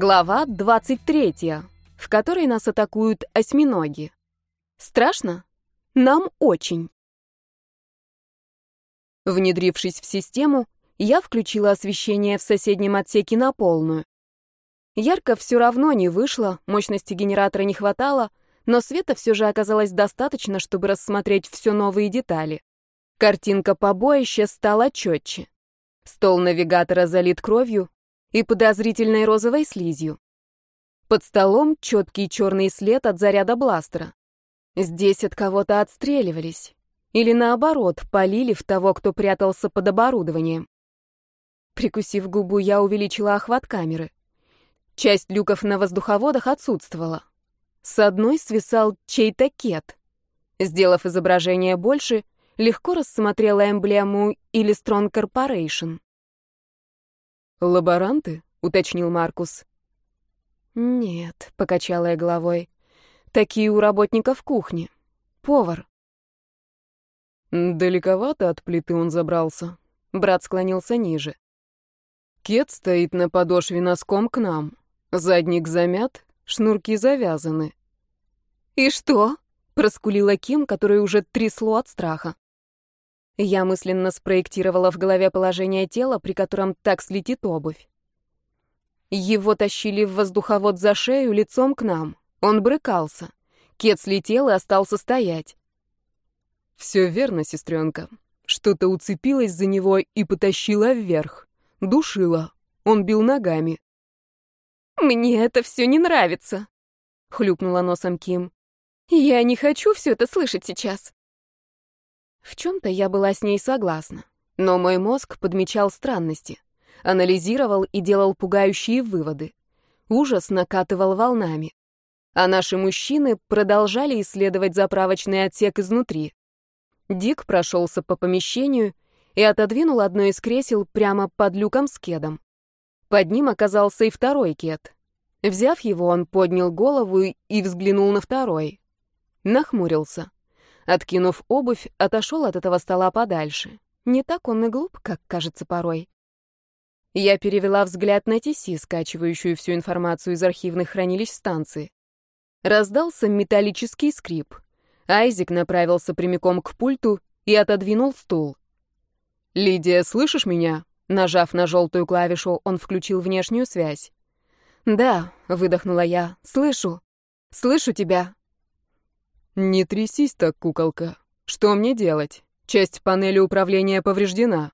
Глава 23, в которой нас атакуют осьминоги. Страшно? Нам очень. Внедрившись в систему, я включила освещение в соседнем отсеке на полную. Ярко все равно не вышло, мощности генератора не хватало, но света все же оказалось достаточно, чтобы рассмотреть все новые детали. Картинка побоища стала четче. Стол навигатора залит кровью, и подозрительной розовой слизью. Под столом четкий черный след от заряда бластера. Здесь от кого-то отстреливались. Или наоборот, полили в того, кто прятался под оборудованием. Прикусив губу, я увеличила охват камеры. Часть люков на воздуховодах отсутствовала. С одной свисал чей-то кет. Сделав изображение больше, легко рассмотрела эмблему Strong Corporation. «Лаборанты?» — уточнил Маркус. «Нет», — покачала я головой. «Такие у работников кухни. Повар». «Далековато от плиты он забрался». Брат склонился ниже. Кет стоит на подошве носком к нам. Задник замят, шнурки завязаны. «И что?» — проскулила Ким, которая уже трясло от страха. Я мысленно спроектировала в голове положение тела, при котором так слетит обувь. Его тащили в воздуховод за шею лицом к нам. Он брыкался. Кет слетел и остался стоять. «Все верно, сестренка. Что-то уцепилось за него и потащило вверх. Душило. Он бил ногами». «Мне это все не нравится», — хлюпнула носом Ким. «Я не хочу все это слышать сейчас». В чем-то я была с ней согласна, но мой мозг подмечал странности, анализировал и делал пугающие выводы. Ужас накатывал волнами. А наши мужчины продолжали исследовать заправочный отсек изнутри. Дик прошелся по помещению и отодвинул одно из кресел прямо под люком с кедом. Под ним оказался и второй кед. Взяв его, он поднял голову и взглянул на второй. Нахмурился. Откинув обувь, отошел от этого стола подальше. Не так он и глуп, как кажется порой. Я перевела взгляд на Тиси, скачивающую всю информацию из архивных хранилищ станции. Раздался металлический скрип. Айзик направился прямиком к пульту и отодвинул стул. «Лидия, слышишь меня?» Нажав на желтую клавишу, он включил внешнюю связь. «Да», — выдохнула я, — «слышу. Слышу тебя. «Не трясись так, куколка. Что мне делать? Часть панели управления повреждена».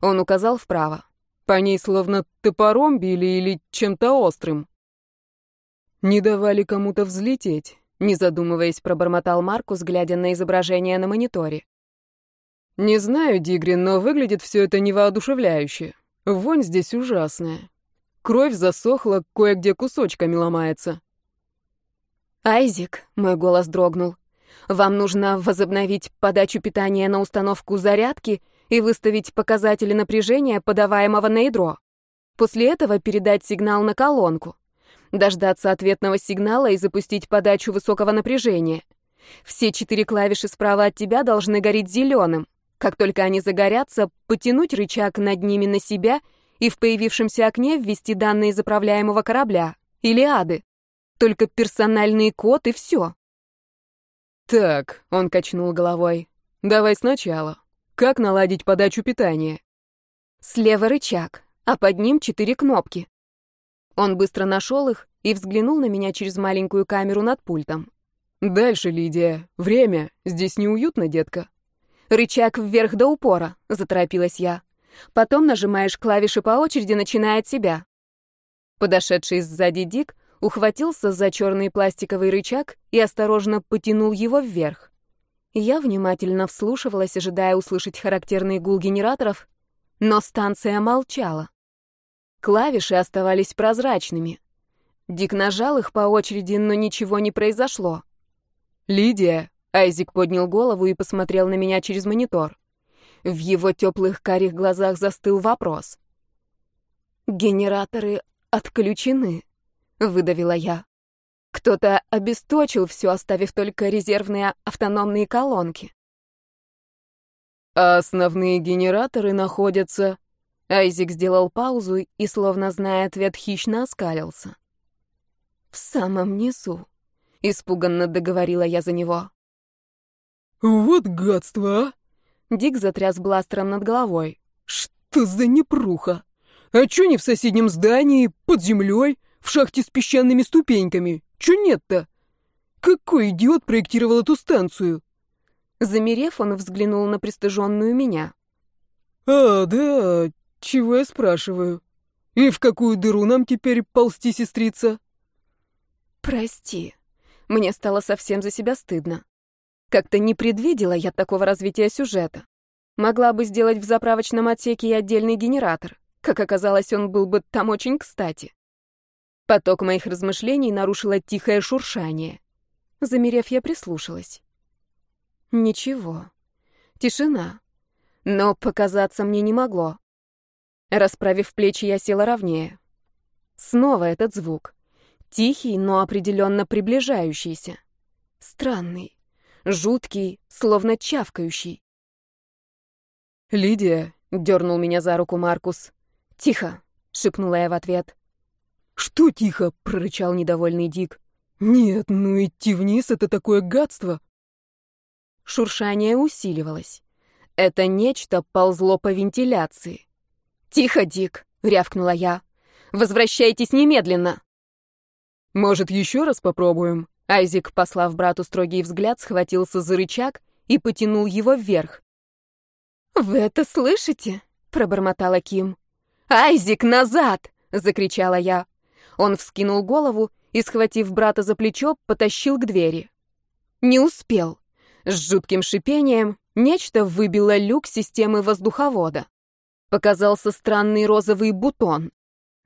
Он указал вправо. По ней словно топором били или чем-то острым. «Не давали кому-то взлететь», — не задумываясь, пробормотал Маркус, глядя на изображение на мониторе. «Не знаю, Дигрин, но выглядит все это невоодушевляюще. Вонь здесь ужасная. Кровь засохла, кое-где кусочками ломается». «Айзик», — мой голос дрогнул, — «вам нужно возобновить подачу питания на установку зарядки и выставить показатели напряжения, подаваемого на ядро. После этого передать сигнал на колонку. Дождаться ответного сигнала и запустить подачу высокого напряжения. Все четыре клавиши справа от тебя должны гореть зеленым. Как только они загорятся, потянуть рычаг над ними на себя и в появившемся окне ввести данные заправляемого корабля или ады. Только персональный код и все. Так, он качнул головой. Давай сначала. Как наладить подачу питания? Слева рычаг, а под ним четыре кнопки. Он быстро нашел их и взглянул на меня через маленькую камеру над пультом. «Дальше, Лидия. Время. Здесь неуютно, детка». «Рычаг вверх до упора», — заторопилась я. «Потом нажимаешь клавиши по очереди, начиная от себя». Подошедший сзади Дик ухватился за черный пластиковый рычаг и осторожно потянул его вверх. Я внимательно вслушивалась, ожидая услышать характерный гул генераторов, но станция молчала. Клавиши оставались прозрачными. Дик нажал их по очереди, но ничего не произошло. «Лидия!» — Айзик поднял голову и посмотрел на меня через монитор. В его теплых карих глазах застыл вопрос. «Генераторы отключены», выдавила я. Кто-то обесточил все, оставив только резервные автономные колонки. А основные генераторы находятся... Айзик сделал паузу и, словно зная ответ, хищно оскалился. «В самом низу», — испуганно договорила я за него. «Вот гадство, а!» Дик затряс бластером над головой. «Что за непруха? А чё не в соседнем здании, под землей, в шахте с песчаными ступеньками? Чё нет-то? Какой идиот проектировал эту станцию?» Замерев, он взглянул на пристыженную меня. «А, да, чего я спрашиваю? И в какую дыру нам теперь ползти, сестрица?» «Прости, мне стало совсем за себя стыдно. Как-то не предвидела я такого развития сюжета. Могла бы сделать в заправочном отсеке и отдельный генератор. Как оказалось, он был бы там очень кстати. Поток моих размышлений нарушило тихое шуршание. Замерев, я прислушалась. Ничего. Тишина. Но показаться мне не могло. Расправив плечи, я села ровнее. Снова этот звук. Тихий, но определенно приближающийся. Странный. Жуткий, словно чавкающий. «Лидия», — дернул меня за руку Маркус. «Тихо», — шепнула я в ответ. «Что тихо?» — прорычал недовольный Дик. «Нет, ну идти вниз — это такое гадство!» Шуршание усиливалось. Это нечто ползло по вентиляции. «Тихо, Дик!» — рявкнула я. «Возвращайтесь немедленно!» «Может, еще раз попробуем?» Айзик, послав брату строгий взгляд, схватился за рычаг и потянул его вверх. «Вы это слышите?» — пробормотала Ким. «Айзик, назад!» — закричала я. Он вскинул голову и, схватив брата за плечо, потащил к двери. Не успел. С жутким шипением нечто выбило люк системы воздуховода. Показался странный розовый бутон.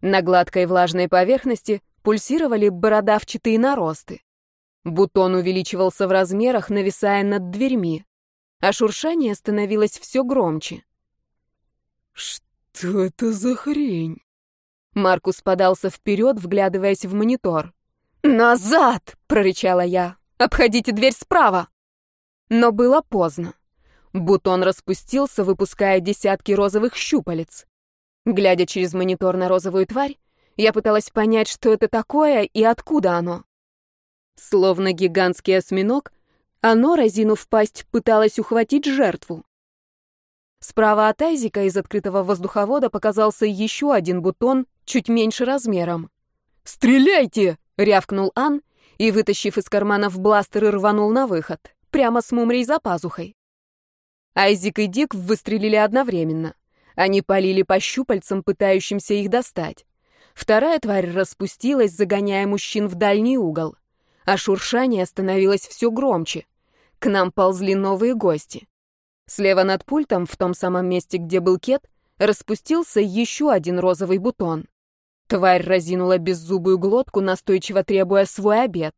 На гладкой влажной поверхности пульсировали бородавчатые наросты. Бутон увеличивался в размерах, нависая над дверьми, а шуршание становилось все громче. «Что это за хрень?» Маркус подался вперед, вглядываясь в монитор. «Назад!» — прорычала я. «Обходите дверь справа!» Но было поздно. Бутон распустился, выпуская десятки розовых щупалец. Глядя через монитор на розовую тварь, я пыталась понять, что это такое и откуда оно. Словно гигантский осьминог, оно, разинув пасть, пыталось ухватить жертву. Справа от Айзика из открытого воздуховода показался еще один бутон, чуть меньше размером. «Стреляйте!» — рявкнул Ан и, вытащив из карманов бластеры, рванул на выход прямо с мумрей за пазухой. Айзик и Дик выстрелили одновременно. Они полили по щупальцам, пытающимся их достать. Вторая тварь распустилась, загоняя мужчин в дальний угол. А шуршание становилось все громче. К нам ползли новые гости. Слева над пультом, в том самом месте, где был кет, распустился еще один розовый бутон. Тварь разинула беззубую глотку, настойчиво требуя свой обед.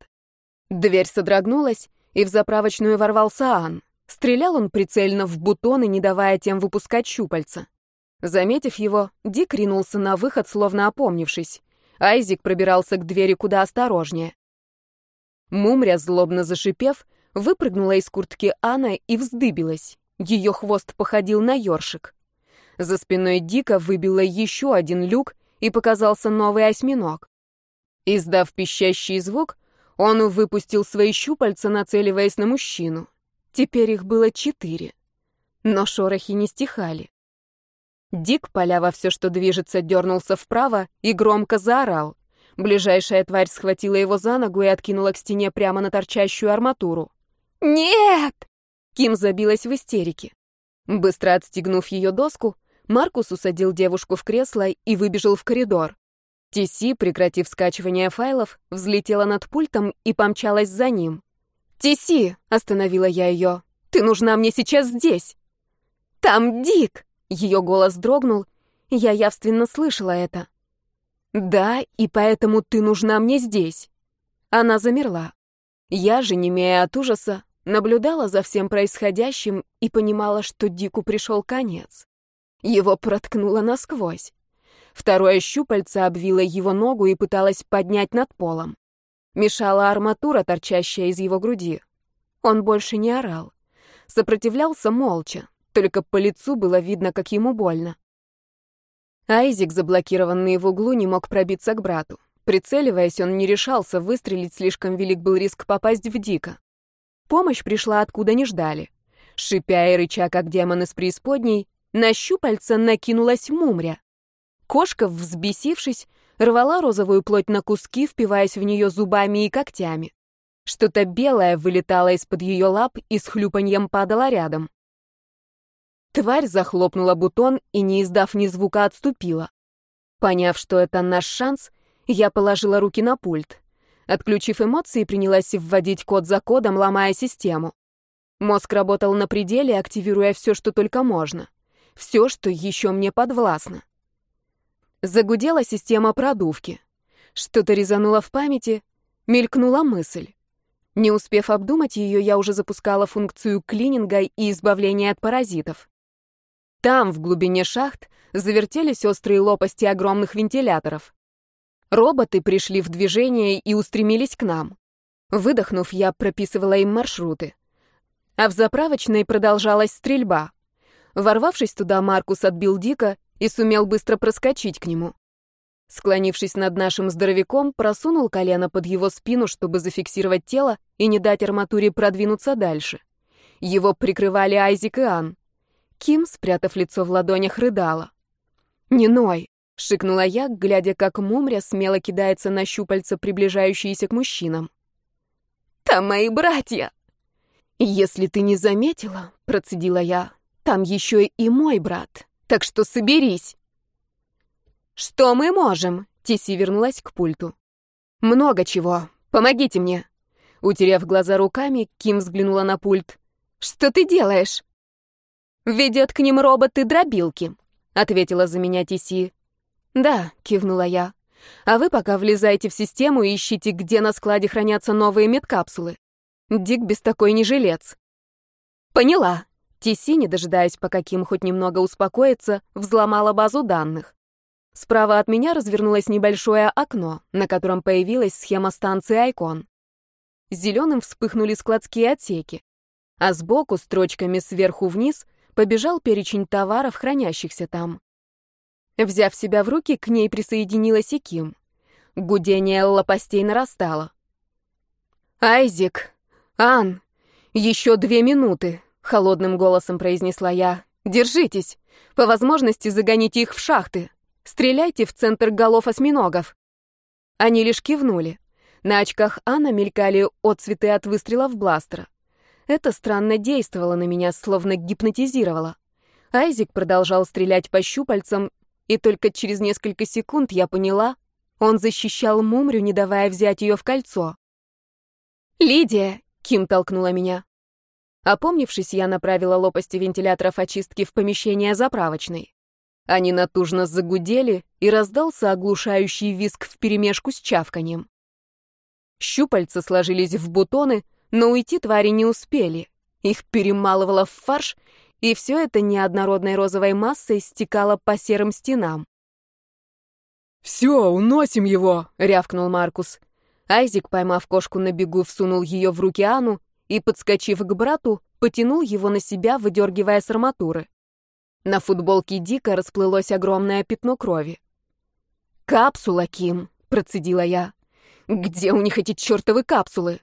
Дверь содрогнулась, и в заправочную ворвался Ан. Стрелял он прицельно в бутоны, не давая тем выпускать щупальца. Заметив его, Дик ринулся на выход, словно опомнившись. Айзик пробирался к двери куда осторожнее. Мумря, злобно зашипев, выпрыгнула из куртки Анна и вздыбилась. Ее хвост походил на ёршик. За спиной Дика выбило еще один люк, и показался новый осьминог. Издав пищащий звук, он выпустил свои щупальца, нацеливаясь на мужчину. Теперь их было четыре. Но шорохи не стихали. Дик, поля во все, что движется, дернулся вправо и громко заорал. Ближайшая тварь схватила его за ногу и откинула к стене прямо на торчащую арматуру. «Нет!» Ким забилась в истерике. Быстро отстегнув ее доску, Маркус усадил девушку в кресло и выбежал в коридор. Тиси, прекратив скачивание файлов, взлетела над пультом и помчалась за ним. «Тиси!» — остановила я ее. «Ты нужна мне сейчас здесь!» «Там Дик!» — ее голос дрогнул, я явственно слышала это. «Да, и поэтому ты нужна мне здесь!» Она замерла. Я же, не немея от ужаса, наблюдала за всем происходящим и понимала, что Дику пришел конец. Его проткнуло насквозь. Второе щупальце обвило его ногу и пыталось поднять над полом. Мешала арматура, торчащая из его груди. Он больше не орал. Сопротивлялся молча, только по лицу было видно, как ему больно. Айзик, заблокированный в углу, не мог пробиться к брату. Прицеливаясь, он не решался выстрелить, слишком велик был риск попасть в Дика. Помощь пришла откуда не ждали. Шипя и рыча, как демон из преисподней, на щупальца накинулась мумря. Кошка, взбесившись, рвала розовую плоть на куски, впиваясь в нее зубами и когтями. Что-то белое вылетало из-под ее лап и с хлюпаньем падало рядом. Тварь захлопнула бутон и, не издав ни звука, отступила. Поняв, что это наш шанс, я положила руки на пульт. Отключив эмоции, принялась вводить код за кодом, ломая систему. Мозг работал на пределе, активируя все, что только можно. Все, что еще мне подвластно. Загудела система продувки. Что-то резануло в памяти, мелькнула мысль. Не успев обдумать ее, я уже запускала функцию клининга и избавления от паразитов. Там, в глубине шахт, завертелись острые лопасти огромных вентиляторов. Роботы пришли в движение и устремились к нам. Выдохнув, я прописывала им маршруты. А в заправочной продолжалась стрельба. Ворвавшись туда, Маркус отбил Дика и сумел быстро проскочить к нему. Склонившись над нашим здоровяком, просунул колено под его спину, чтобы зафиксировать тело и не дать арматуре продвинуться дальше. Его прикрывали Айзик и Ан. Ким, спрятав лицо в ладонях, рыдала. «Не ной!» — шикнула я, глядя, как Мумря смело кидается на щупальца, приближающиеся к мужчинам. «Там мои братья!» «Если ты не заметила», — процедила я, — «там еще и мой брат, так что соберись». «Что мы можем?» — Тиси вернулась к пульту. «Много чего. Помогите мне». Утерев глаза руками, Ким взглянула на пульт. «Что ты делаешь?» «Ведет к ним роботы-дробилки», — ответила за меня Тиси. «Да», — кивнула я. «А вы пока влезайте в систему и ищите, где на складе хранятся новые медкапсулы. Дик без такой не жилец». «Поняла». Тиси, не дожидаясь, пока Ким хоть немного успокоится, взломала базу данных. Справа от меня развернулось небольшое окно, на котором появилась схема станции Айкон. Зеленым вспыхнули складские отсеки, а сбоку, строчками сверху вниз, побежал перечень товаров, хранящихся там. Взяв себя в руки, к ней присоединилась и Ким. Гудение лопастей нарастало. «Айзик! Ан! Еще две минуты!» — холодным голосом произнесла я. «Держитесь! По возможности загоните их в шахты! Стреляйте в центр голов осьминогов!» Они лишь кивнули. На очках Анна мелькали отцветы от выстрелов бластера. Это странно действовало на меня, словно гипнотизировало. Айзик продолжал стрелять по щупальцам, и только через несколько секунд я поняла, он защищал Мумрю, не давая взять ее в кольцо. «Лидия!» — Ким толкнула меня. Опомнившись, я направила лопасти вентиляторов очистки в помещение заправочной. Они натужно загудели, и раздался оглушающий визг вперемешку с чавканием. Щупальца сложились в бутоны, но уйти твари не успели. Их перемалывало в фарш, и все это неоднородной розовой массой стекало по серым стенам. «Все, уносим его!» — рявкнул Маркус. Айзик, поймав кошку на бегу, всунул ее в руки Ану и, подскочив к брату, потянул его на себя, выдергивая с арматуры. На футболке Дика расплылось огромное пятно крови. «Капсула, Ким!» — процедила я. «Где у них эти чертовы капсулы?»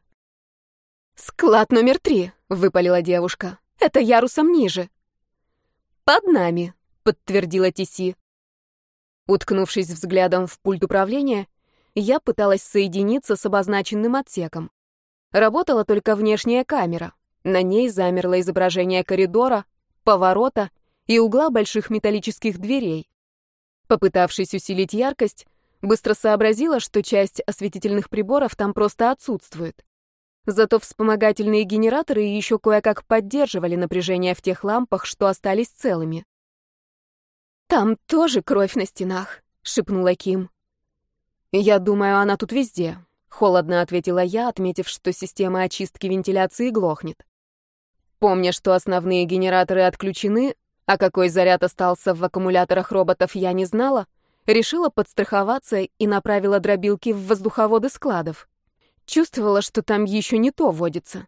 «Склад номер три», — выпалила девушка. Это ярусом ниже. Под нами, подтвердила Тиси. Уткнувшись взглядом в пульт управления, я пыталась соединиться с обозначенным отсеком. Работала только внешняя камера. На ней замерло изображение коридора, поворота и угла больших металлических дверей. Попытавшись усилить яркость, быстро сообразила, что часть осветительных приборов там просто отсутствует. Зато вспомогательные генераторы еще кое-как поддерживали напряжение в тех лампах, что остались целыми. «Там тоже кровь на стенах», — шепнула Ким. «Я думаю, она тут везде», — холодно ответила я, отметив, что система очистки вентиляции глохнет. Помня, что основные генераторы отключены, а какой заряд остался в аккумуляторах роботов, я не знала, решила подстраховаться и направила дробилки в воздуховоды складов. Чувствовала, что там еще не то водится.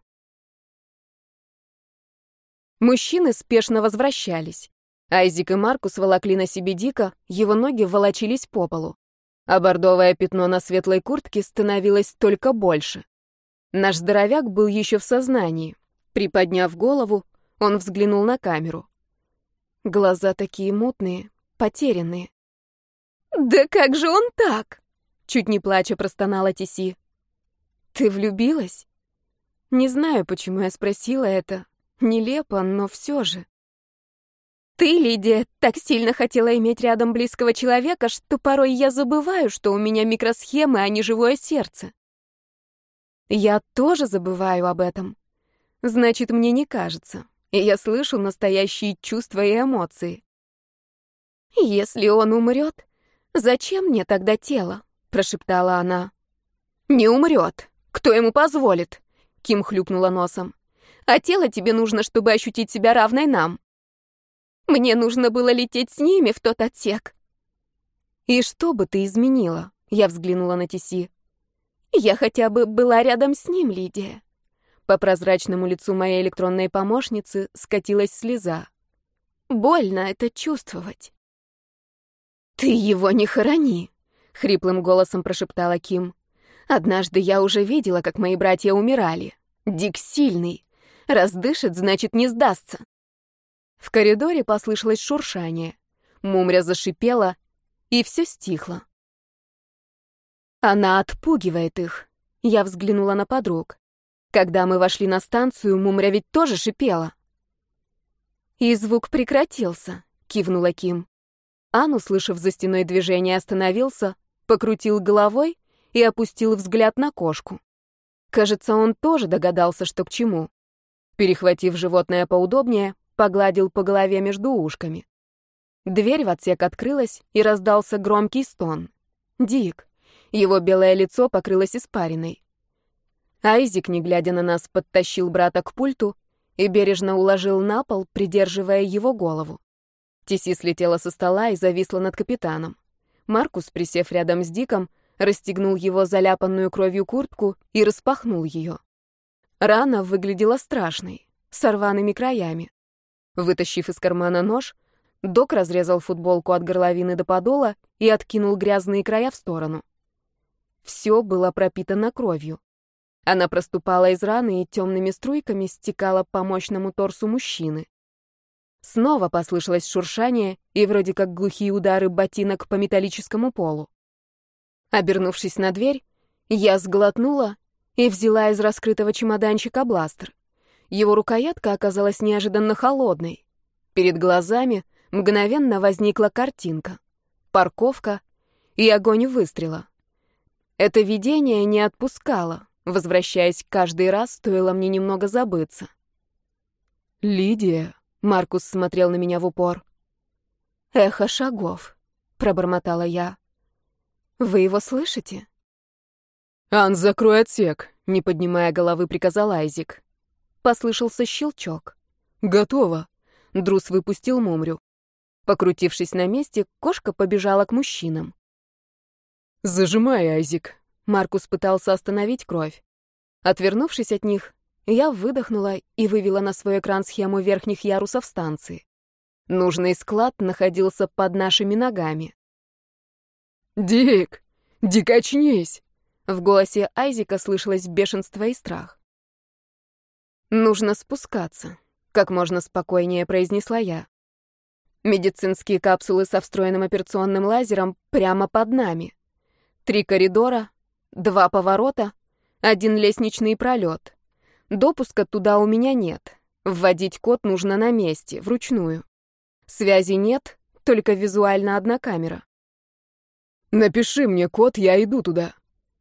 Мужчины спешно возвращались. Айзик и Маркус волокли на себе Дика, его ноги волочились по полу. А бордовое пятно на светлой куртке становилось только больше. Наш здоровяк был еще в сознании. Приподняв голову, он взглянул на камеру. Глаза такие мутные, потерянные. «Да как же он так?» Чуть не плача простонала Тиси. «Ты влюбилась?» Не знаю, почему я спросила это. Нелепо, но все же. Ты, Лидия, так сильно хотела иметь рядом близкого человека, что порой я забываю, что у меня микросхемы, а не живое сердце. Я тоже забываю об этом. Значит, мне не кажется. И я слышу настоящие чувства и эмоции. Если он умрет, зачем мне тогда тело? прошептала она. Не умрет. Кто ему позволит? Ким хлюпнула носом. А тело тебе нужно, чтобы ощутить себя равной нам. Мне нужно было лететь с ними в тот отсек. И что бы ты изменила? Я взглянула на Тиси. Я хотя бы была рядом с ним, Лидия. По прозрачному лицу моей электронной помощницы скатилась слеза. Больно это чувствовать. Ты его не хорони, хриплым голосом прошептала Ким. Однажды я уже видела, как мои братья умирали. Дик сильный. Раз дышит, значит, не сдастся. В коридоре послышалось шуршание. Мумря зашипела, и все стихло. Она отпугивает их. Я взглянула на подруг. Когда мы вошли на станцию, Мумря ведь тоже шипела. И звук прекратился, кивнула Ким. Ан, услышав за стеной движение, остановился, покрутил головой и опустил взгляд на кошку. Кажется, он тоже догадался, что к чему. Перехватив животное поудобнее, погладил по голове между ушками. Дверь в отсек открылась, и раздался громкий стон. Дик. Его белое лицо покрылось испариной. Айзик, не глядя на нас, подтащил брата к пульту и бережно уложил на пол, придерживая его голову. Тиси слетела со стола и зависла над капитаном. Маркус, присев рядом с Диком, расстегнул его заляпанную кровью куртку и распахнул ее. Рана выглядела страшной, с рваными краями. Вытащив из кармана нож, док разрезал футболку от горловины до подола и откинул грязные края в сторону. Все было пропитано кровью. Она проступала из раны и темными струйками стекала по мощному торсу мужчины. Снова послышалось шуршание и вроде как глухие удары ботинок по металлическому полу. Обернувшись на дверь, я сглотнула и взяла из раскрытого чемоданчика бластер. Его рукоятка оказалась неожиданно холодной. Перед глазами мгновенно возникла картинка. Парковка и огонь выстрела. Это видение не отпускало. Возвращаясь каждый раз, стоило мне немного забыться. «Лидия», — Маркус смотрел на меня в упор. «Эхо шагов», — пробормотала я. «Вы его слышите?» «Ан, закрой отсек», — не поднимая головы, приказал Айзик. Послышался щелчок. «Готово!» Друс выпустил Мумрю. Покрутившись на месте, кошка побежала к мужчинам. «Зажимай, Айзик!» Маркус пытался остановить кровь. Отвернувшись от них, я выдохнула и вывела на свой экран схему верхних ярусов станции. Нужный склад находился под нашими ногами. «Дик! Дик, очнись!» В голосе Айзика слышалось бешенство и страх. «Нужно спускаться», — как можно спокойнее произнесла я. Медицинские капсулы со встроенным операционным лазером прямо под нами. Три коридора, два поворота, один лестничный пролет. Допуска туда у меня нет. Вводить код нужно на месте, вручную. Связи нет, только визуально одна камера. «Напиши мне код, я иду туда».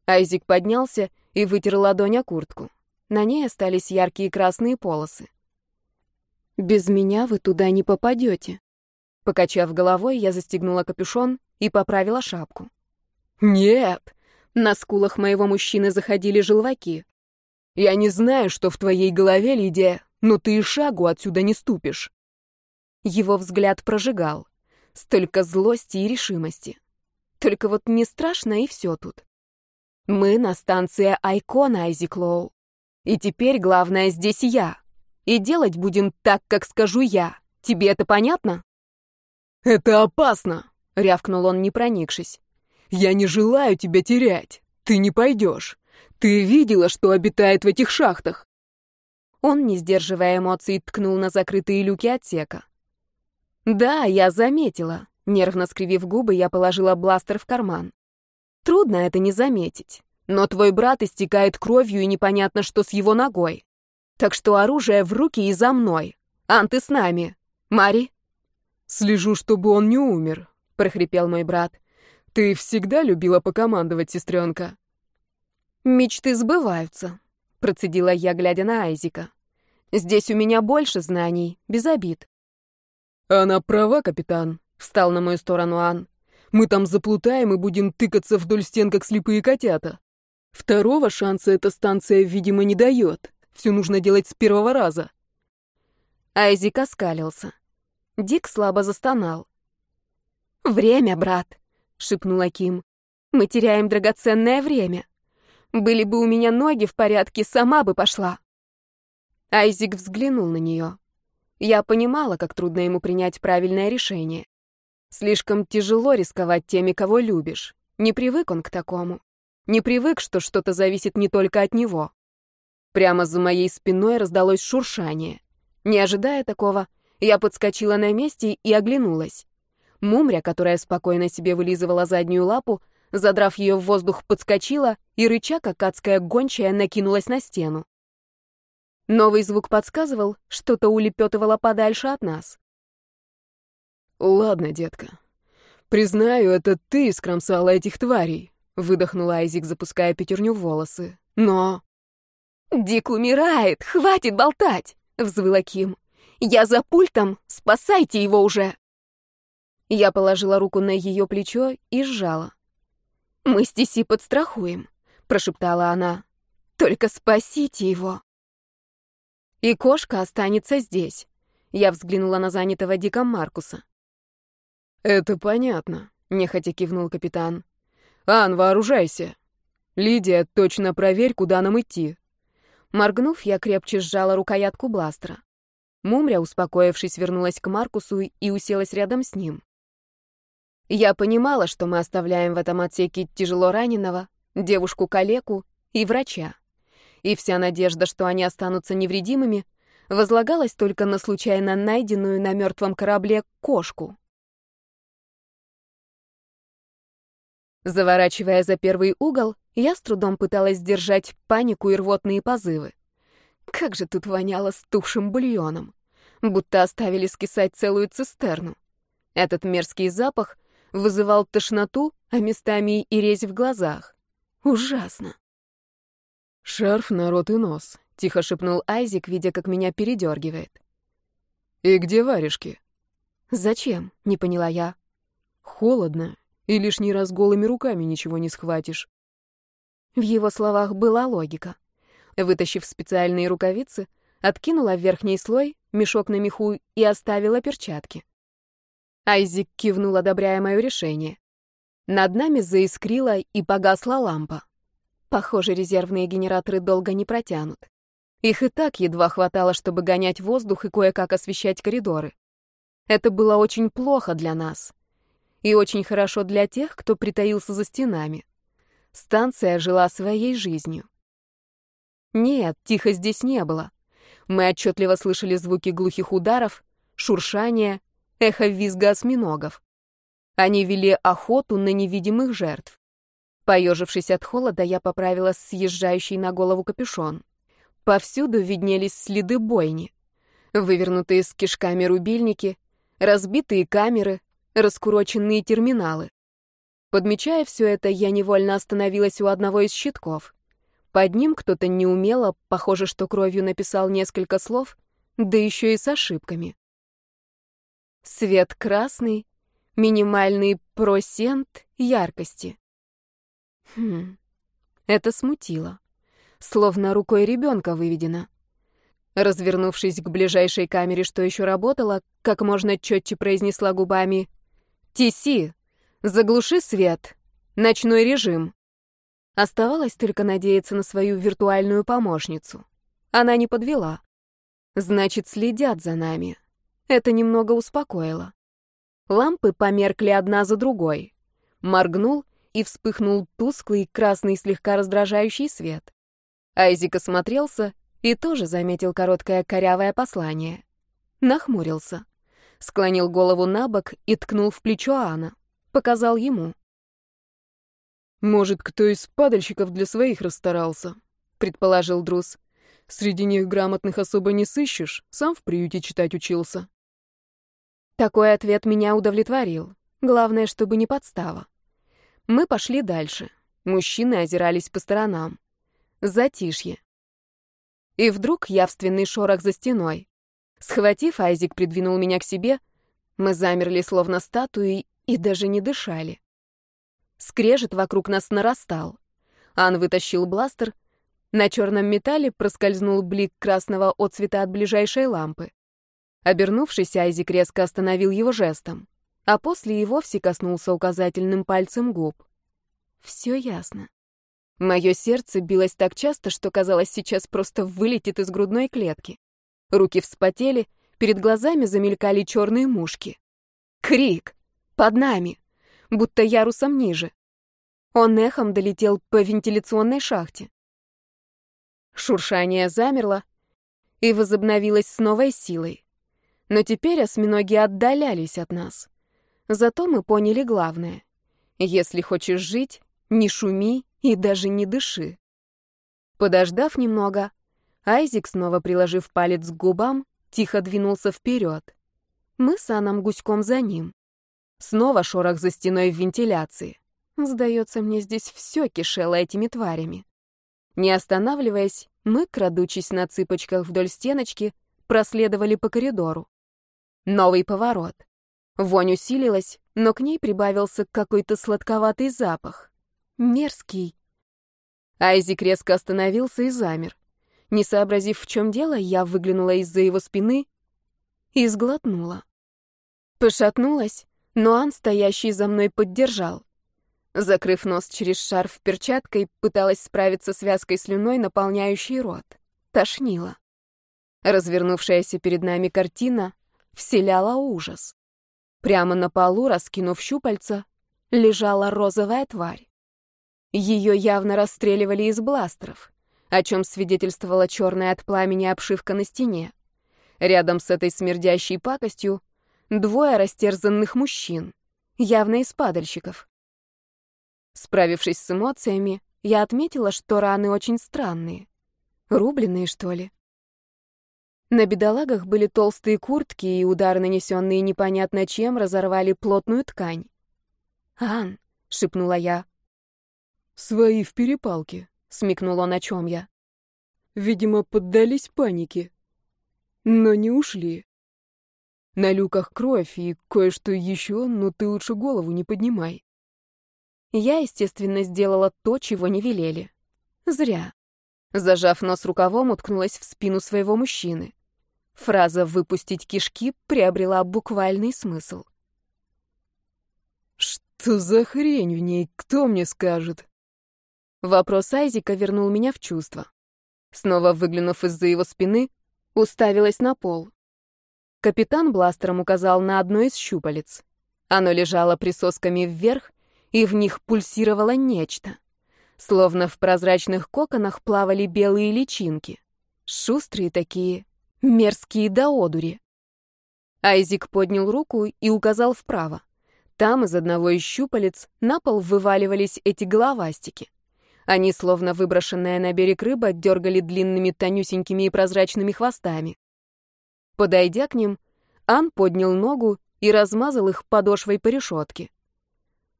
Айзик поднялся и вытер ладонь о куртку. На ней остались яркие красные полосы. «Без меня вы туда не попадете». Покачав головой, я застегнула капюшон и поправила шапку. «Нет!» На скулах моего мужчины заходили желваки. «Я не знаю, что в твоей голове, Лидия, но ты и шагу отсюда не ступишь». Его взгляд прожигал. Столько злости и решимости. Только вот не страшно, и все тут. Мы на станции Айкона, Айзиклоу. И теперь главное здесь я. И делать будем так, как скажу я. Тебе это понятно? «Это опасно!» — рявкнул он, не проникшись. «Я не желаю тебя терять. Ты не пойдешь. Ты видела, что обитает в этих шахтах?» Он, не сдерживая эмоций, ткнул на закрытые люки отсека. «Да, я заметила». Нервно скривив губы, я положила бластер в карман. «Трудно это не заметить. Но твой брат истекает кровью, и непонятно, что с его ногой. Так что оружие в руки и за мной. Ан, ты с нами. Мари?» «Слежу, чтобы он не умер», — прохрипел мой брат. «Ты всегда любила покомандовать, сестренка?» «Мечты сбываются», — процедила я, глядя на Айзика. «Здесь у меня больше знаний, без обид». «Она права, капитан», — встал на мою сторону Ан. «Мы там заплутаем и будем тыкаться вдоль стен, как слепые котята. Второго шанса эта станция, видимо, не дает. Все нужно делать с первого раза». Айзик оскалился. Дик слабо застонал. «Время, брат», — шепнула Ким. «Мы теряем драгоценное время. Были бы у меня ноги в порядке, сама бы пошла». Айзик взглянул на нее. Я понимала, как трудно ему принять правильное решение. Слишком тяжело рисковать теми, кого любишь. Не привык он к такому. Не привык, что что-то зависит не только от него. Прямо за моей спиной раздалось шуршание. Не ожидая такого, я подскочила на месте и оглянулась. Мумря, которая спокойно себе вылизывала заднюю лапу, задрав ее в воздух, подскочила и, рыча, как адская гончая, накинулась на стену. Новый звук подсказывал, что-то улепетывало подальше от нас. «Ладно, детка. Признаю, это ты скромсала этих тварей», — выдохнул Айзик, запуская пятерню в волосы. «Но...» «Дик умирает! Хватит болтать!» — взвыла Ким. Я за пультом! Спасайте его уже!» Я положила руку на ее плечо и сжала. «Мы с Тиси подстрахуем», — прошептала она. «Только спасите его!» «И кошка останется здесь», — я взглянула на занятого Диком Маркуса. «Это понятно», — нехотя кивнул капитан. «Ан, вооружайся. Лидия, точно проверь, куда нам идти». Моргнув, я крепче сжала рукоятку бластера. Мумря, успокоившись, вернулась к Маркусу и уселась рядом с ним. Я понимала, что мы оставляем в этом отсеке тяжело раненого, девушку-калеку и врача. И вся надежда, что они останутся невредимыми, возлагалась только на случайно найденную на мертвом корабле кошку. Заворачивая за первый угол, я с трудом пыталась сдержать панику и рвотные позывы. Как же тут воняло стухшим бульоном будто оставили скисать целую цистерну. Этот мерзкий запах вызывал тошноту, а местами и резь в глазах. Ужасно. «Шарф на рот и нос», — тихо шепнул Айзик, видя, как меня передергивает. «И где варежки?» «Зачем?» — не поняла я. «Холодно, и лишний раз голыми руками ничего не схватишь». В его словах была логика. Вытащив специальные рукавицы, откинула верхний слой, мешок на меху и оставила перчатки. Айзик кивнул, одобряя мое решение. Над нами заискрила и погасла лампа. Похоже, резервные генераторы долго не протянут. Их и так едва хватало, чтобы гонять воздух и кое-как освещать коридоры. Это было очень плохо для нас. И очень хорошо для тех, кто притаился за стенами. Станция жила своей жизнью. Нет, тихо здесь не было. Мы отчетливо слышали звуки глухих ударов, шуршания, эхо визга осьминогов. Они вели охоту на невидимых жертв. Поежившись от холода, я поправила съезжающий на голову капюшон. Повсюду виднелись следы бойни. Вывернутые с кишками рубильники, разбитые камеры, раскуроченные терминалы. Подмечая все это, я невольно остановилась у одного из щитков. Под ним кто-то неумело, похоже, что кровью написал несколько слов, да еще и с ошибками. Свет красный, минимальный процент яркости. Хм, это смутило. Словно рукой ребенка выведено. Развернувшись к ближайшей камере, что еще работала, как можно четче произнесла губами «Тиси, заглуши свет, ночной режим». Оставалось только надеяться на свою виртуальную помощницу. Она не подвела. Значит, следят за нами. Это немного успокоило. Лампы померкли одна за другой. Моргнул, и вспыхнул тусклый, красный, слегка раздражающий свет. Айзик осмотрелся и тоже заметил короткое корявое послание. Нахмурился. Склонил голову на бок и ткнул в плечо Анна. Показал ему. «Может, кто из падальщиков для своих расстарался?» — предположил Друз. «Среди них грамотных особо не сыщешь, сам в приюте читать учился». Такой ответ меня удовлетворил. Главное, чтобы не подстава. Мы пошли дальше. Мужчины озирались по сторонам. Затишье. И вдруг явственный шорох за стеной. Схватив, Айзик придвинул меня к себе. Мы замерли, словно статуи, и даже не дышали. Скрежет вокруг нас нарастал. Ан вытащил бластер. На черном металле проскользнул блик красного отцвета от ближайшей лампы. Обернувшись, Айзик резко остановил его жестом а после и вовсе коснулся указательным пальцем губ. Все ясно. Мое сердце билось так часто, что казалось, сейчас просто вылетит из грудной клетки. Руки вспотели, перед глазами замелькали черные мушки. Крик! Под нами! Будто ярусом ниже. Он эхом долетел по вентиляционной шахте. Шуршание замерло и возобновилось с новой силой. Но теперь осьминоги отдалялись от нас. Зато мы поняли главное. Если хочешь жить, не шуми и даже не дыши. Подождав немного, Айзик, снова приложив палец к губам, тихо двинулся вперед. Мы с Аном гуськом за ним. Снова шорох за стеной в вентиляции. Сдается мне, здесь все кишело этими тварями. Не останавливаясь, мы, крадучись на цыпочках вдоль стеночки, проследовали по коридору. Новый поворот. Вонь усилилась, но к ней прибавился какой-то сладковатый запах. Мерзкий. Айзик резко остановился и замер. Не сообразив, в чем дело, я выглянула из-за его спины и сглотнула. Пошатнулась, но Ан, стоящий за мной, поддержал. Закрыв нос через шарф перчаткой, пыталась справиться с вязкой слюной, наполняющей рот. Тошнило. Развернувшаяся перед нами картина вселяла ужас. Прямо на полу, раскинув щупальца, лежала розовая тварь. Ее явно расстреливали из бластеров, о чем свидетельствовала черная от пламени обшивка на стене. Рядом с этой смердящей пакостью двое растерзанных мужчин, явно из падальщиков. Справившись с эмоциями, я отметила, что раны очень странные. Рубленные, что ли? На бедолагах были толстые куртки, и удары, нанесенные непонятно чем, разорвали плотную ткань. «Ан», — шепнула я. «Свои в перепалке», — смекнул он, о чем я. «Видимо, поддались панике. Но не ушли. На люках кровь и кое-что еще, но ты лучше голову не поднимай». Я, естественно, сделала то, чего не велели. Зря. Зажав нос рукавом, уткнулась в спину своего мужчины. Фраза «выпустить кишки» приобрела буквальный смысл. «Что за хрень в ней? Кто мне скажет?» Вопрос Айзика вернул меня в чувство. Снова выглянув из-за его спины, уставилась на пол. Капитан бластером указал на одно из щупалец. Оно лежало присосками вверх, и в них пульсировало нечто. Словно в прозрачных коконах плавали белые личинки. Шустрые такие, Мерзкие до одури. Айзик поднял руку и указал вправо. Там из одного из щупалец на пол вываливались эти головастики. Они, словно выброшенная на берег рыба, дергали длинными тонюсенькими и прозрачными хвостами. Подойдя к ним, Ан поднял ногу и размазал их подошвой по решетке.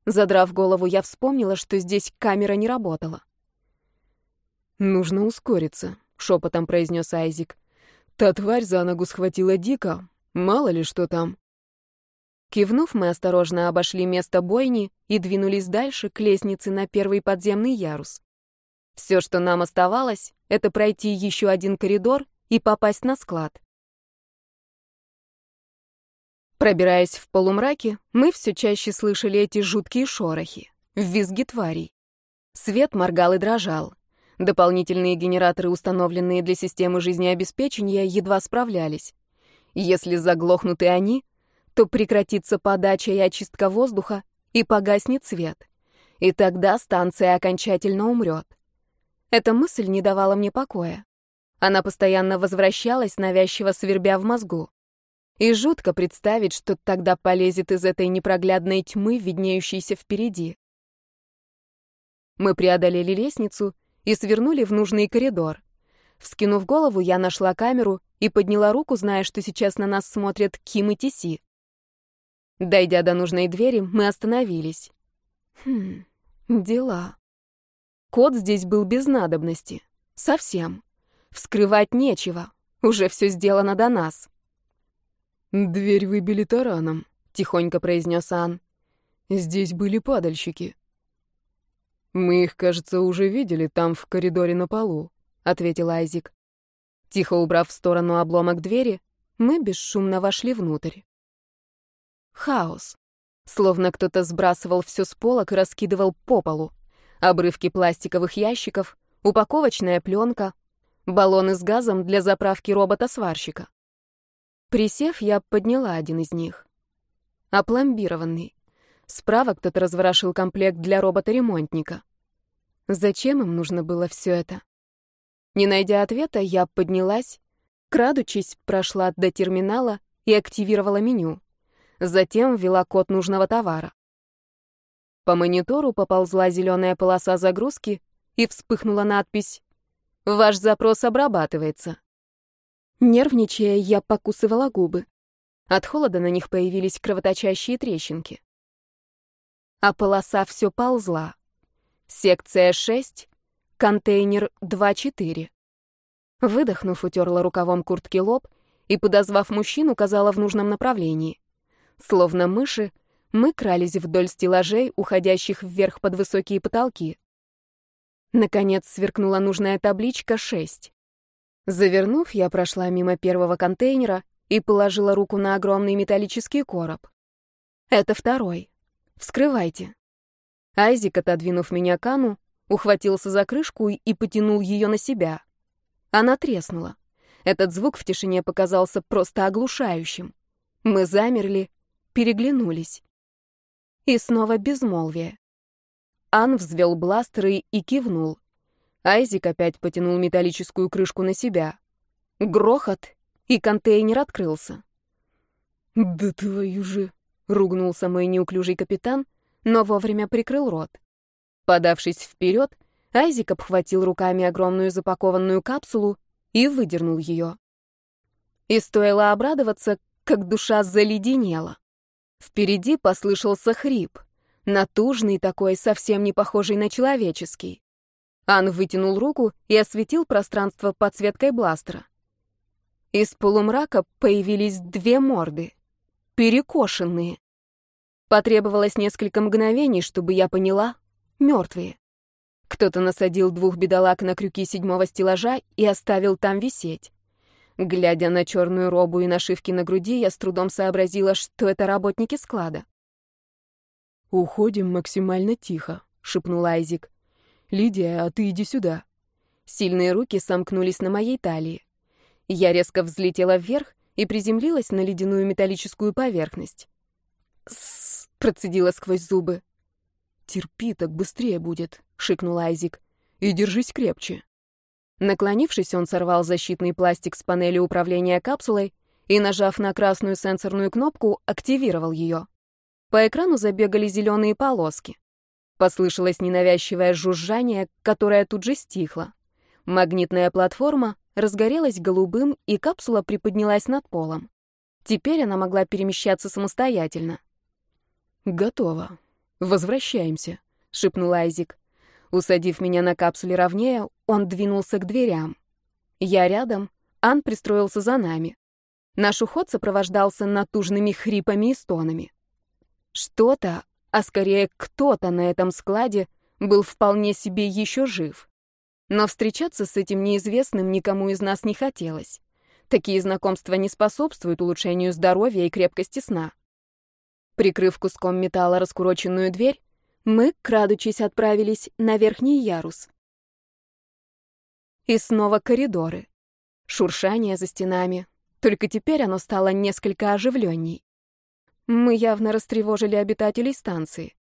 Задрав голову, я вспомнила, что здесь камера не работала. «Нужно ускориться», — шепотом произнес Айзик. Та тварь за ногу схватила дико, мало ли что там. Кивнув, мы осторожно обошли место бойни и двинулись дальше к лестнице на первый подземный ярус. Все, что нам оставалось, это пройти еще один коридор и попасть на склад. Пробираясь в полумраке, мы все чаще слышали эти жуткие шорохи, визги тварей. Свет моргал и дрожал. Дополнительные генераторы, установленные для системы жизнеобеспечения, едва справлялись. Если заглохнут и они, то прекратится подача и очистка воздуха, и погаснет свет. И тогда станция окончательно умрет. Эта мысль не давала мне покоя. Она постоянно возвращалась, навязчиво свербя в мозгу. И жутко представить, что тогда полезет из этой непроглядной тьмы, виднеющейся впереди. Мы преодолели лестницу и свернули в нужный коридор. Вскинув голову, я нашла камеру и подняла руку, зная, что сейчас на нас смотрят Ким и Тиси. Дойдя до нужной двери, мы остановились. Хм, дела. Код здесь был без надобности. Совсем. Вскрывать нечего. Уже все сделано до нас. «Дверь выбили тараном», — тихонько произнес Ан. «Здесь были падальщики». «Мы их, кажется, уже видели там, в коридоре на полу», — ответил Айзик. Тихо убрав в сторону обломок двери, мы бесшумно вошли внутрь. Хаос. Словно кто-то сбрасывал все с полок и раскидывал по полу. Обрывки пластиковых ящиков, упаковочная пленка, баллоны с газом для заправки робота-сварщика. Присев, я подняла один из них. Опломбированный. Справа кто-то разворошил комплект для робота-ремонтника. Зачем им нужно было все это? Не найдя ответа, я поднялась, крадучись, прошла до терминала и активировала меню. Затем ввела код нужного товара. По монитору поползла зеленая полоса загрузки и вспыхнула надпись «Ваш запрос обрабатывается». Нервничая, я покусывала губы. От холода на них появились кровоточащие трещинки. А полоса все ползла. Секция 6, контейнер 2-4. Выдохнув, утерла рукавом куртки лоб и, подозвав мужчину, указала в нужном направлении. Словно мыши, мы крались вдоль стеллажей, уходящих вверх под высокие потолки. Наконец сверкнула нужная табличка 6. Завернув, я прошла мимо первого контейнера и положила руку на огромный металлический короб. Это второй. Вскрывайте. Айзик, отодвинув меня кану, ухватился за крышку и потянул ее на себя. Она треснула. Этот звук в тишине показался просто оглушающим. Мы замерли, переглянулись. И снова безмолвие. Ан взвел бластеры и кивнул. Айзик опять потянул металлическую крышку на себя. Грохот, и контейнер открылся. «Да твою же!» — ругнулся мой неуклюжий капитан, но вовремя прикрыл рот. Подавшись вперед, Айзик обхватил руками огромную запакованную капсулу и выдернул ее. И стоило обрадоваться, как душа заледенела. Впереди послышался хрип, натужный такой, совсем не похожий на человеческий. Ан вытянул руку и осветил пространство подсветкой бластера. Из полумрака появились две морды, перекошенные. Потребовалось несколько мгновений, чтобы я поняла — мертвые. Кто-то насадил двух бедолаг на крюки седьмого стеллажа и оставил там висеть. Глядя на черную робу и нашивки на груди, я с трудом сообразила, что это работники склада. «Уходим максимально тихо», — шепнул Айзик. «Лидия, а ты иди сюда». Сильные руки сомкнулись на моей талии. Я резко взлетела вверх и приземлилась на ледяную металлическую поверхность. «Сссс», — процедила сквозь зубы. «Терпи, так быстрее будет», — шикнул Айзик. «И держись крепче». Наклонившись, он сорвал защитный пластик с панели управления капсулой и, нажав на красную сенсорную кнопку, активировал ее. По экрану забегали зеленые полоски. Послышалось ненавязчивое жужжание, которое тут же стихло. Магнитная платформа разгорелась голубым, и капсула приподнялась над полом. Теперь она могла перемещаться самостоятельно. «Готово. Возвращаемся», — шепнул Айзик. Усадив меня на капсуле ровнее, он двинулся к дверям. Я рядом, Ан пристроился за нами. Наш уход сопровождался натужными хрипами и стонами. Что-то, а скорее кто-то на этом складе был вполне себе еще жив. Но встречаться с этим неизвестным никому из нас не хотелось. Такие знакомства не способствуют улучшению здоровья и крепкости сна. Прикрыв куском металла раскуроченную дверь, мы, крадучись, отправились на верхний ярус. И снова коридоры. Шуршание за стенами. Только теперь оно стало несколько оживленней. Мы явно растревожили обитателей станции.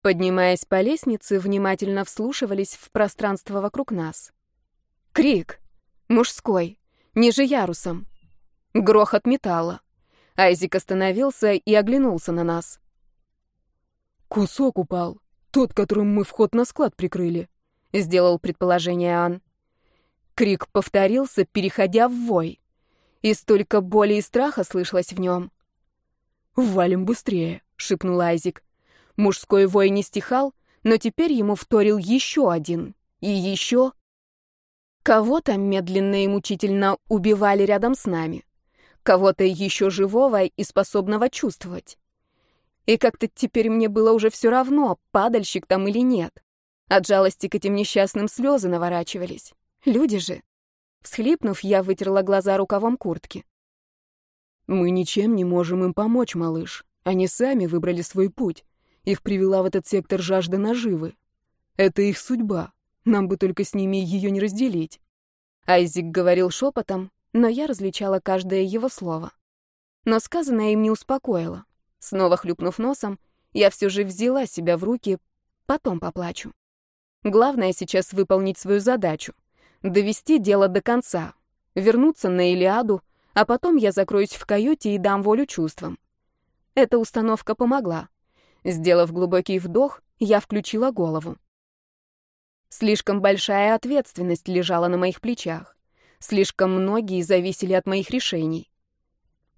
Поднимаясь по лестнице, внимательно вслушивались в пространство вокруг нас. Крик. Мужской. Ниже ярусом. Грохот металла. Айзик остановился и оглянулся на нас. «Кусок упал. Тот, которым мы вход на склад прикрыли», — сделал предположение Ан. Крик повторился, переходя в вой. И столько боли и страха слышалось в нем. «Валим быстрее», — шепнул Айзик. Мужской вой не стихал, но теперь ему вторил еще один. И еще... Кого-то медленно и мучительно убивали рядом с нами. Кого-то еще живого и способного чувствовать. И как-то теперь мне было уже все равно, падальщик там или нет. От жалости к этим несчастным слезы наворачивались. Люди же. Всхлипнув, я вытерла глаза рукавом куртки. «Мы ничем не можем им помочь, малыш. Они сами выбрали свой путь. Их привела в этот сектор жажда наживы. Это их судьба. Нам бы только с ними ее не разделить. Айзик говорил шепотом, но я различала каждое его слово. Но сказанное им не успокоило. Снова хлюпнув носом, я все же взяла себя в руки, потом поплачу. Главное сейчас выполнить свою задачу, довести дело до конца, вернуться на Илиаду, а потом я закроюсь в каюте и дам волю чувствам. Эта установка помогла. Сделав глубокий вдох, я включила голову. Слишком большая ответственность лежала на моих плечах. Слишком многие зависели от моих решений.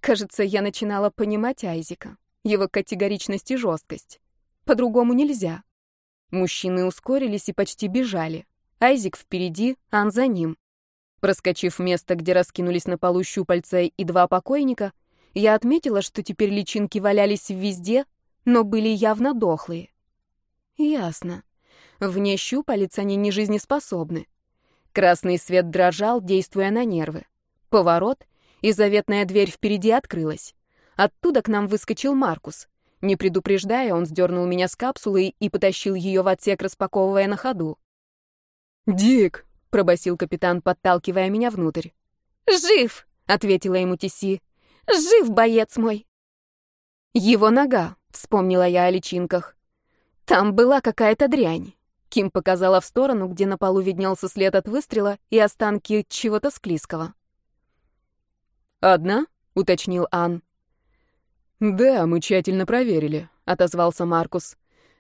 Кажется, я начинала понимать Айзика, его категоричность и жесткость. По-другому нельзя. Мужчины ускорились и почти бежали. Айзик впереди, Ан за ним. Проскочив место, где раскинулись на полу щупальца и два покойника, я отметила, что теперь личинки валялись везде, но были явно дохлые. Ясно. Вне щупалец они не жизнеспособны. Красный свет дрожал, действуя на нервы. Поворот, и заветная дверь впереди открылась. Оттуда к нам выскочил Маркус. Не предупреждая, он сдернул меня с капсулы и потащил ее в отсек, распаковывая на ходу. «Дик!» — пробасил капитан, подталкивая меня внутрь. «Жив!» — ответила ему Тиси. «Жив, боец мой!» «Его нога!» Вспомнила я о личинках. Там была какая-то дрянь. Ким показала в сторону, где на полу виднелся след от выстрела и останки чего-то склизкого. «Одна?» — уточнил Ан. «Да, мы тщательно проверили», — отозвался Маркус.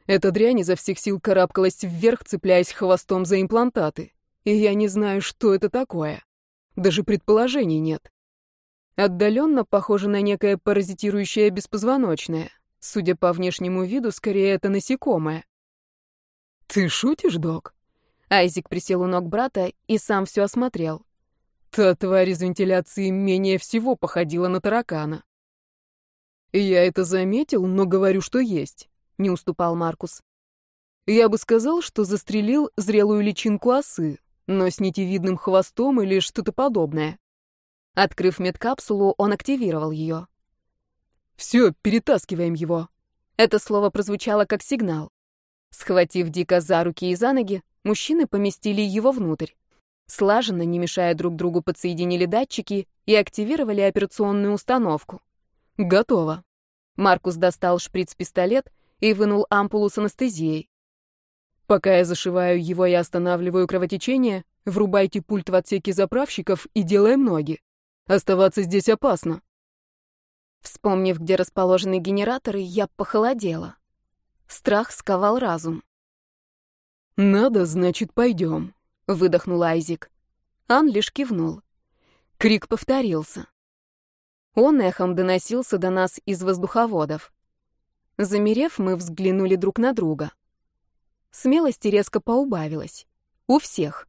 «Эта дрянь изо всех сил карабкалась вверх, цепляясь хвостом за имплантаты. И я не знаю, что это такое. Даже предположений нет. Отдаленно похоже на некое паразитирующее беспозвоночное. Судя по внешнему виду, скорее это насекомое. «Ты шутишь, док?» Айзик присел у ног брата и сам все осмотрел. Та тварь из вентиляции менее всего походила на таракана. «Я это заметил, но говорю, что есть», — не уступал Маркус. «Я бы сказал, что застрелил зрелую личинку осы, но с нитевидным хвостом или что-то подобное». Открыв медкапсулу, он активировал ее. Все, перетаскиваем его. Это слово прозвучало как сигнал. Схватив Дика за руки и за ноги, мужчины поместили его внутрь. Слаженно, не мешая друг другу, подсоединили датчики и активировали операционную установку. Готово. Маркус достал шприц-пистолет и вынул ампулу с анестезией. Пока я зашиваю его и останавливаю кровотечение, врубайте пульт в отсеке заправщиков и делаем ноги. Оставаться здесь опасно. Вспомнив, где расположены генераторы, я похолодела. Страх сковал разум. «Надо, значит, пойдем», — выдохнул Айзик. Ан лишь кивнул. Крик повторился. Он эхом доносился до нас из воздуховодов. Замерев, мы взглянули друг на друга. Смелости резко поубавилось. У всех.